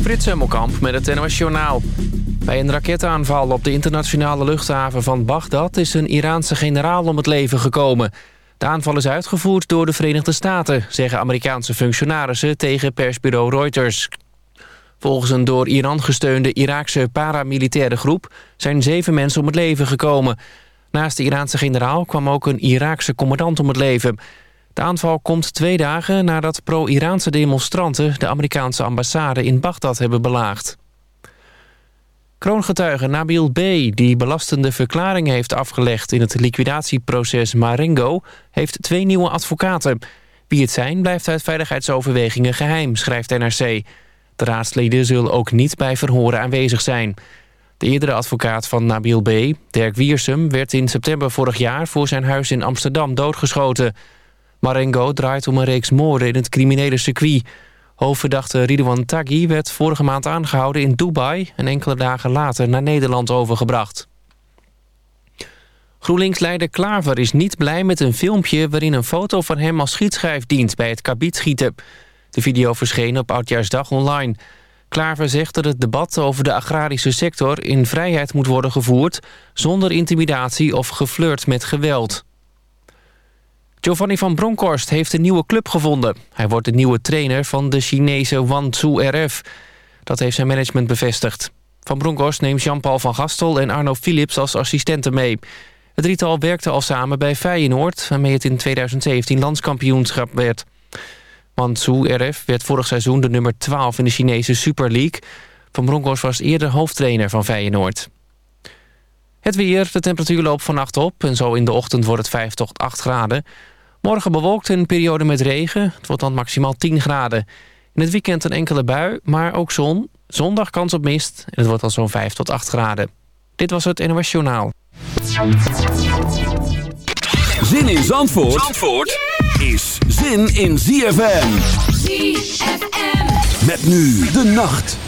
Frits Hemmelkamp met het NOS Journaal. Bij een raketaanval op de internationale luchthaven van Bagdad... is een Iraanse generaal om het leven gekomen. De aanval is uitgevoerd door de Verenigde Staten... zeggen Amerikaanse functionarissen tegen persbureau Reuters. Volgens een door Iran gesteunde Iraakse paramilitaire groep... zijn zeven mensen om het leven gekomen. Naast de Iraanse generaal kwam ook een Iraakse commandant om het leven... De aanval komt twee dagen nadat pro-Iraanse demonstranten... de Amerikaanse ambassade in Bagdad hebben belaagd. Kroongetuige Nabil B., die belastende verklaringen heeft afgelegd... in het liquidatieproces Marengo, heeft twee nieuwe advocaten. Wie het zijn, blijft uit veiligheidsoverwegingen geheim, schrijft NRC. De raadsleden zullen ook niet bij verhoren aanwezig zijn. De eerdere advocaat van Nabil B., Dirk Wiersum... werd in september vorig jaar voor zijn huis in Amsterdam doodgeschoten... Marengo draait om een reeks moorden in het criminele circuit. Hoofdverdachte Ridwan Taghi werd vorige maand aangehouden in Dubai... en enkele dagen later naar Nederland overgebracht. GroenLinks-leider Klaver is niet blij met een filmpje... waarin een foto van hem als schietschijf dient bij het kabietschieten. De video verscheen op Oudjaarsdag online. Klaver zegt dat het debat over de agrarische sector... in vrijheid moet worden gevoerd... zonder intimidatie of geflirt met geweld. Giovanni van Bronckhorst heeft een nieuwe club gevonden. Hij wordt de nieuwe trainer van de Chinese Wanzhou RF. Dat heeft zijn management bevestigd. Van Bronckhorst neemt Jean-Paul van Gastel en Arno Philips als assistenten mee. Het drietal werkte al samen bij Feyenoord... waarmee het in 2017 landskampioenschap werd. Wanzhou RF werd vorig seizoen de nummer 12 in de Chinese Super League. Van Bronckhorst was eerder hoofdtrainer van Feyenoord. Het weer, de temperatuur loopt vannacht op... en zo in de ochtend wordt het 5 tot 8 graden. Morgen bewolkt een periode met regen. Het wordt dan maximaal 10 graden. In het weekend een enkele bui, maar ook zon. Zondag kans op mist en het wordt dan zo'n 5 tot 8 graden. Dit was het NOS Journaal. Zin in Zandvoort, Zandvoort is zin in ZFM. ZFM. Met nu de nacht.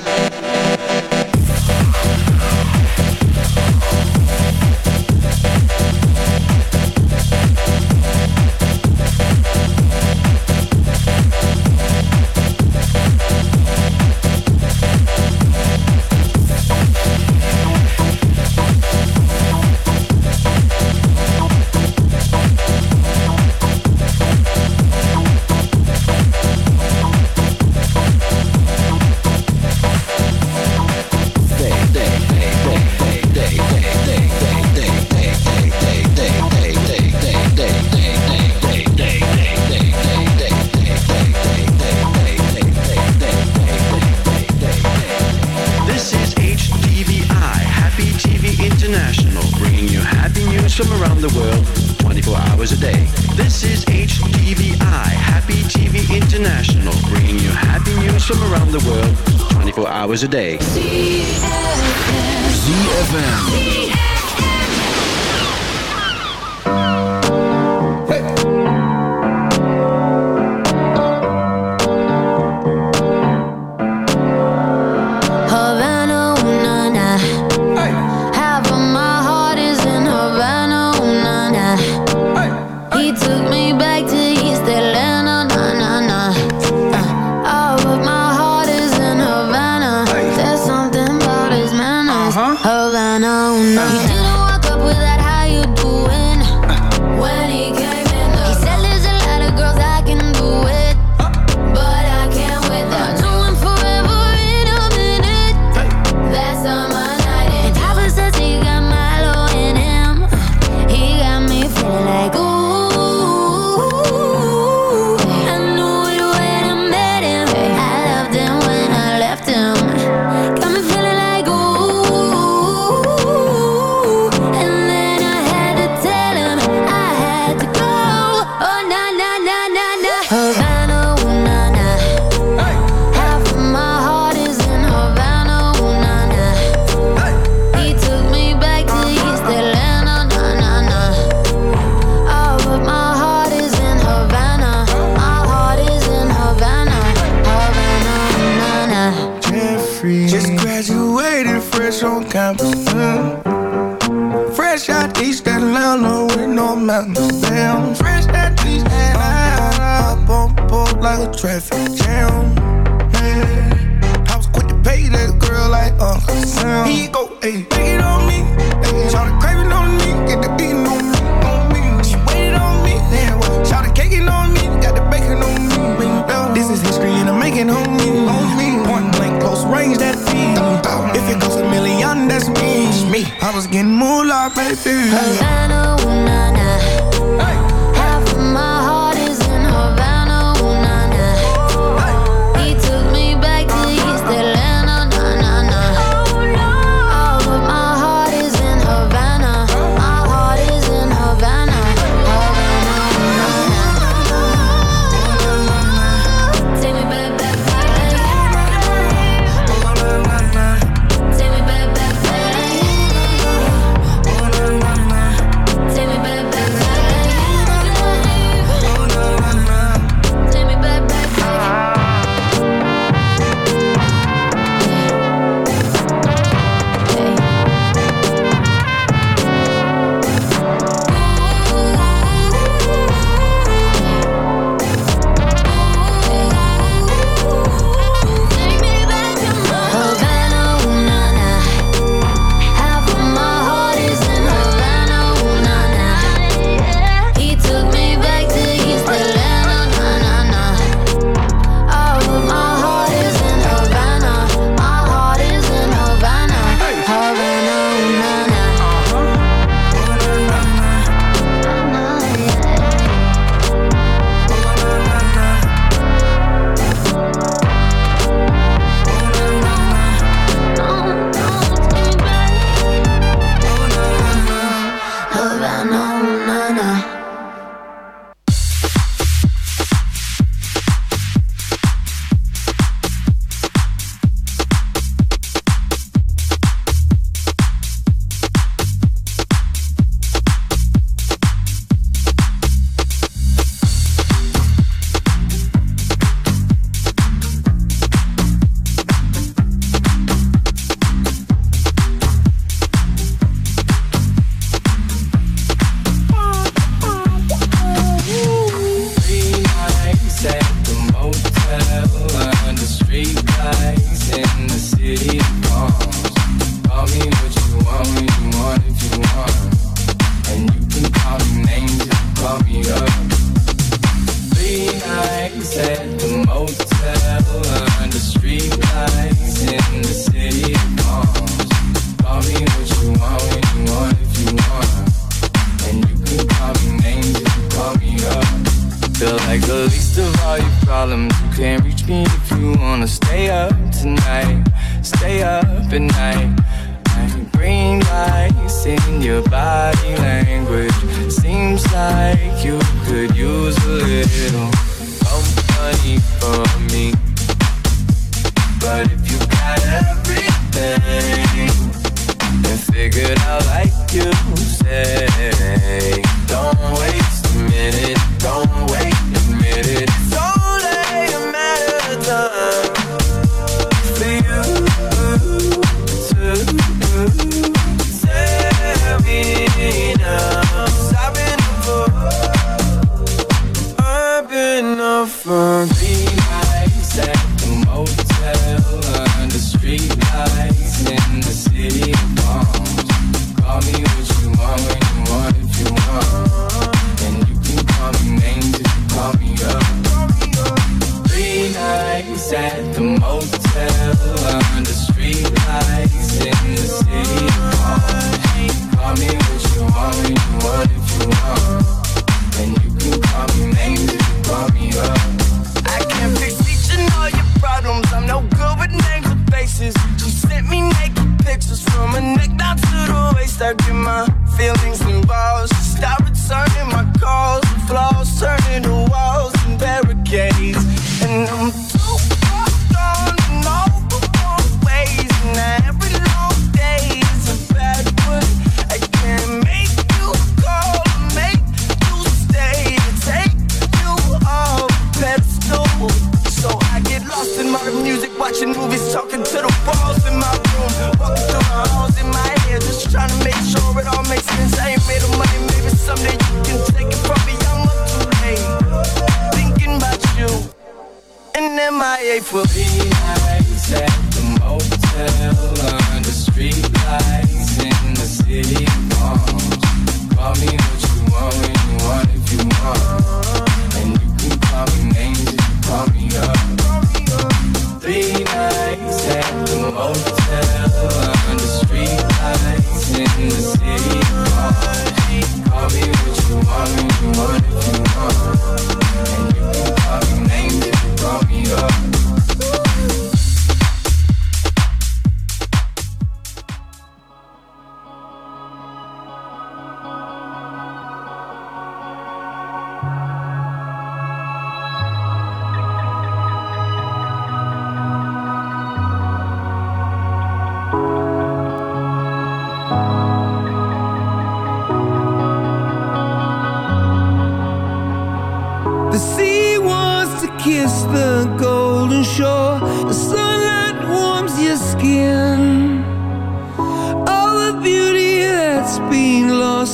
today that's me. me. I was getting moolah, baby. Havana, ooh, nah, nah. Hey. sad.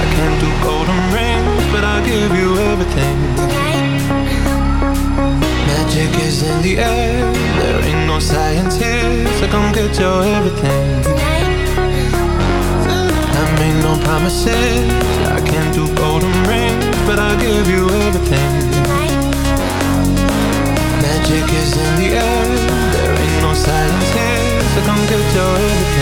I can't do golden rings, but I'll give you everything. Magic is in the air, there ain't no science here, so come get your everything. I no promises, I can't do golden rings, but I'll give you everything. Magic is in the air, there ain't no silence here, so come get your everything.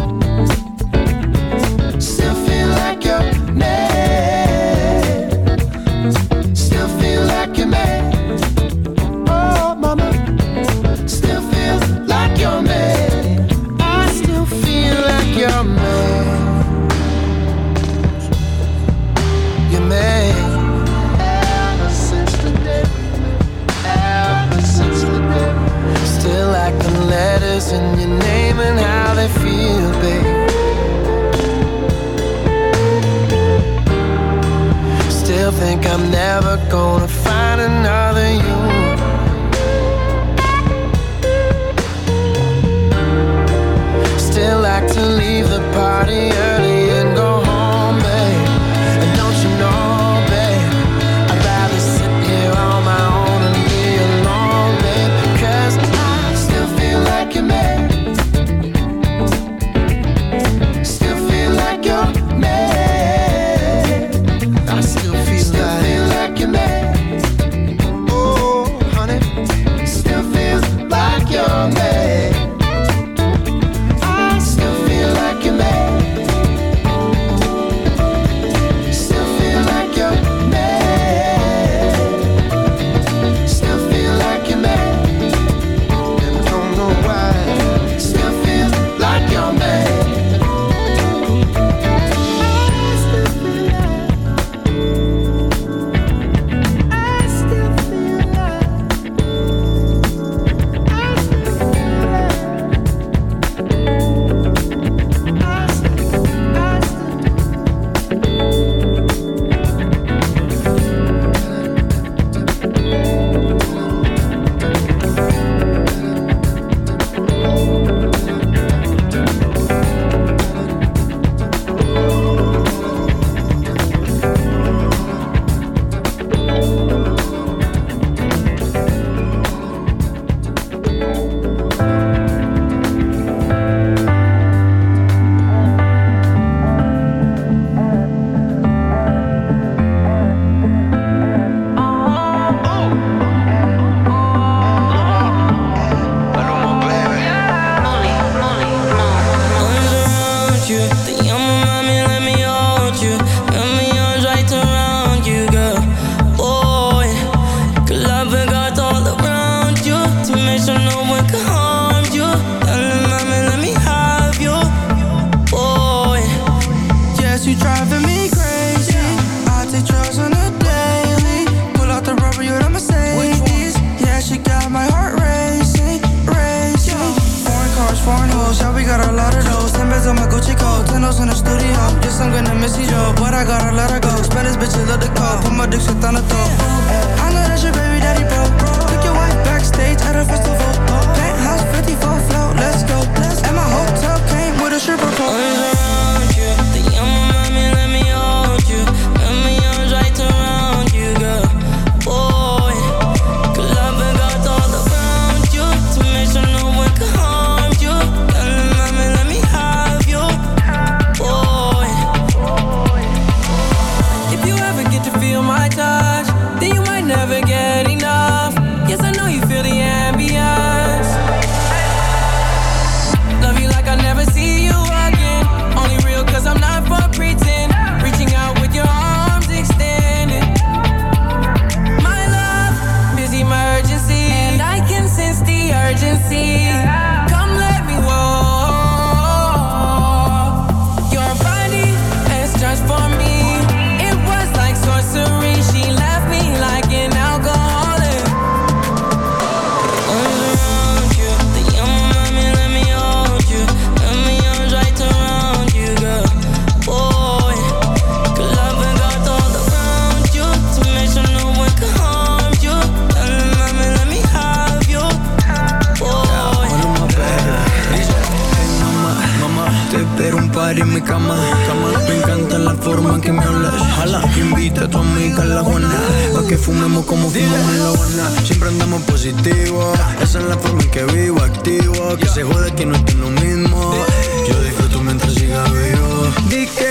En mi cama, cama. Me encanta la forma en que me hablas. Jala, invita a tu amiga a la Juana. Pa' que fumemos como fumamos en la Habana. Siempre andamos positivo. Esa es la forma en que vivo, activo. Que se jode que no estoy lo mismo. Yo disfruto mientras siga vivo.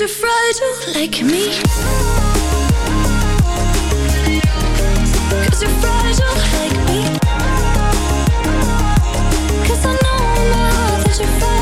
you're fragile like me. Cause you're fragile like me. Cause I know my heart that you're fragile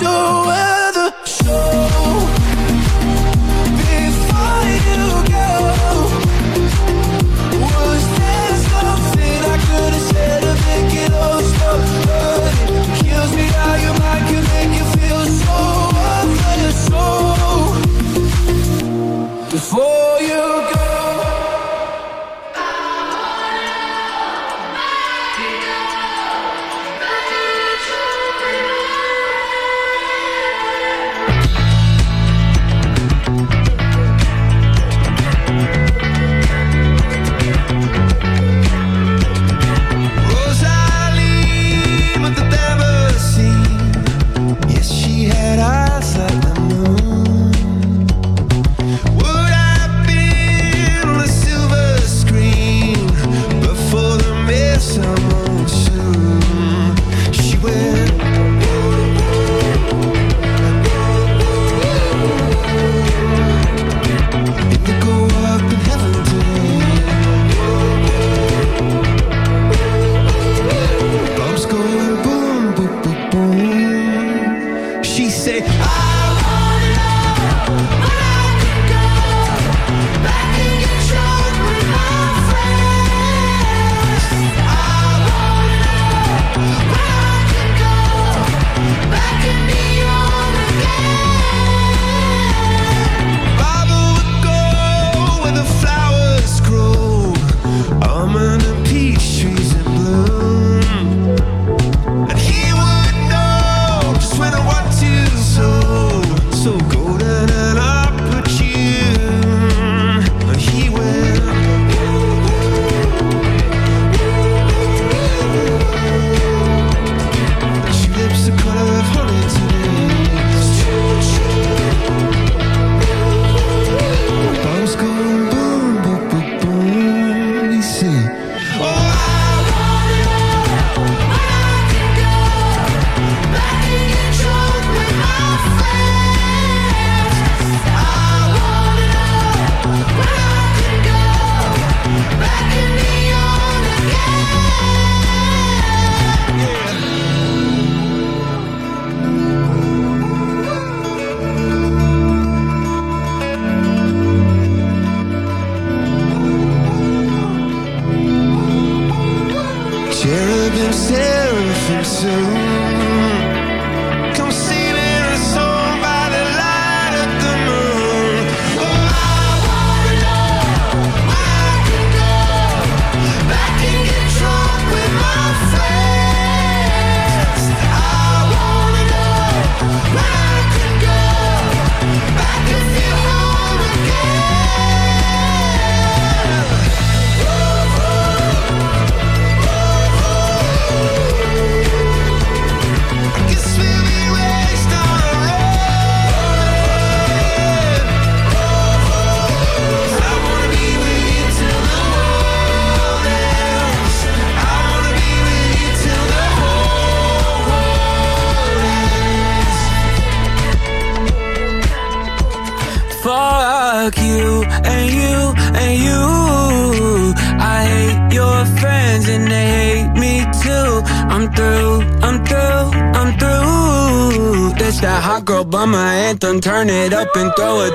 The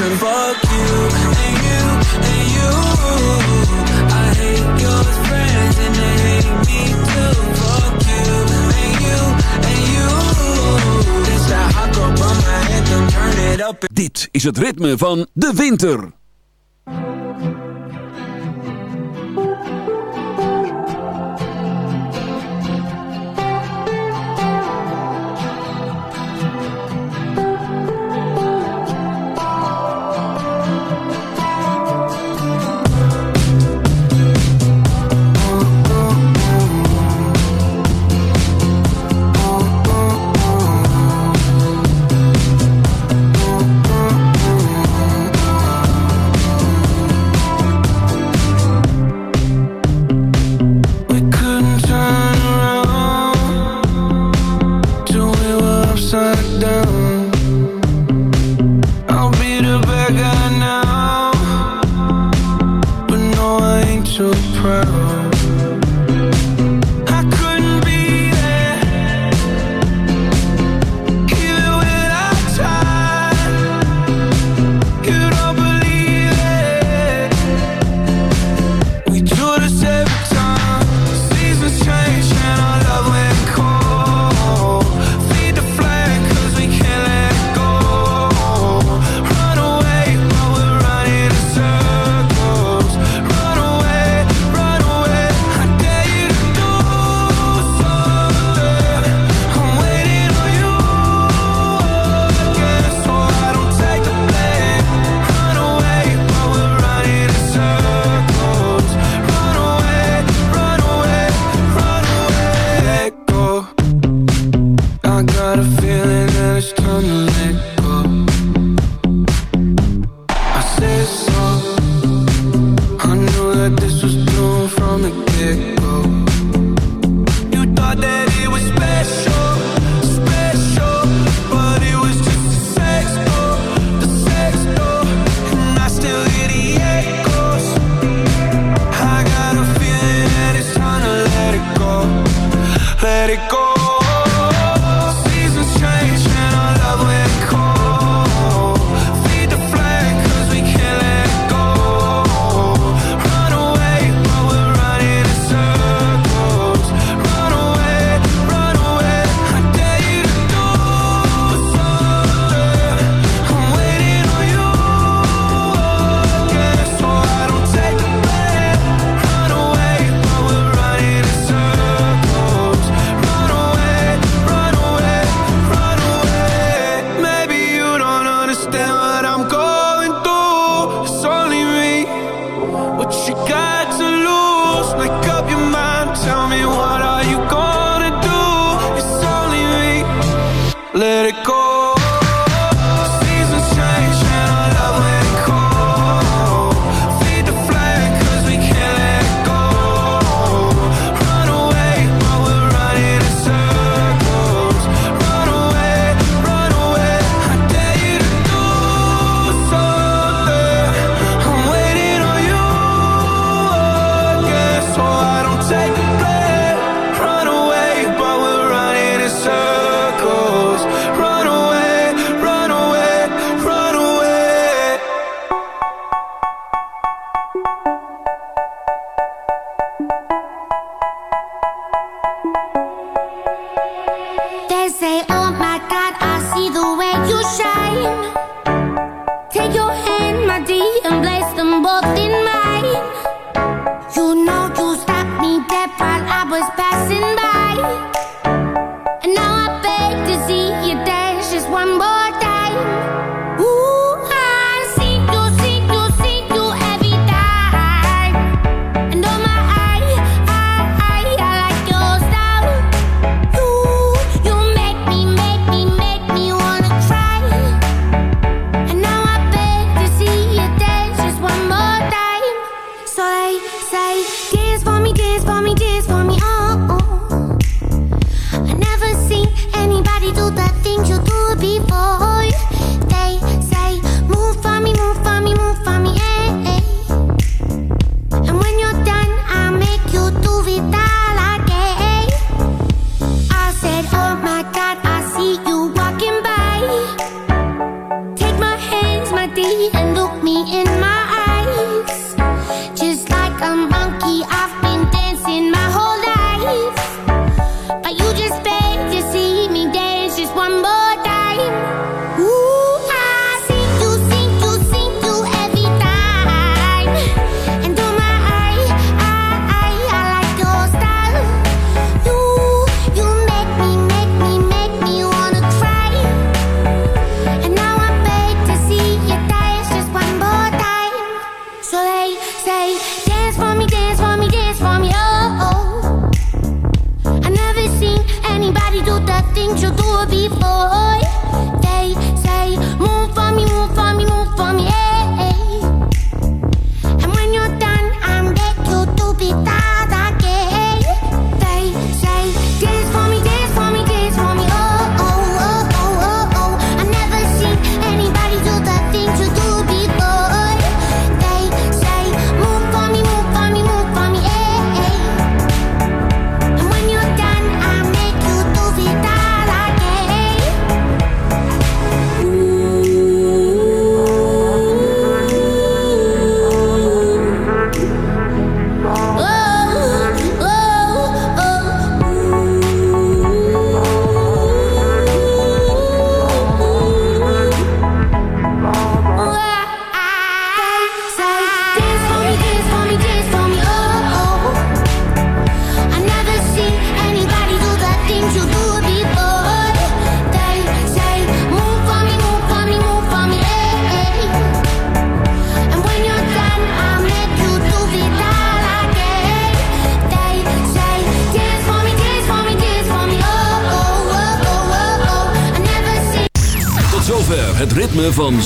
attention. Fuck you and you and you. I hate your friends and they hate me too. Fuck you and you and you. This that hot girl bummer anthem. Turn it up. Dit is het ritme van de winter.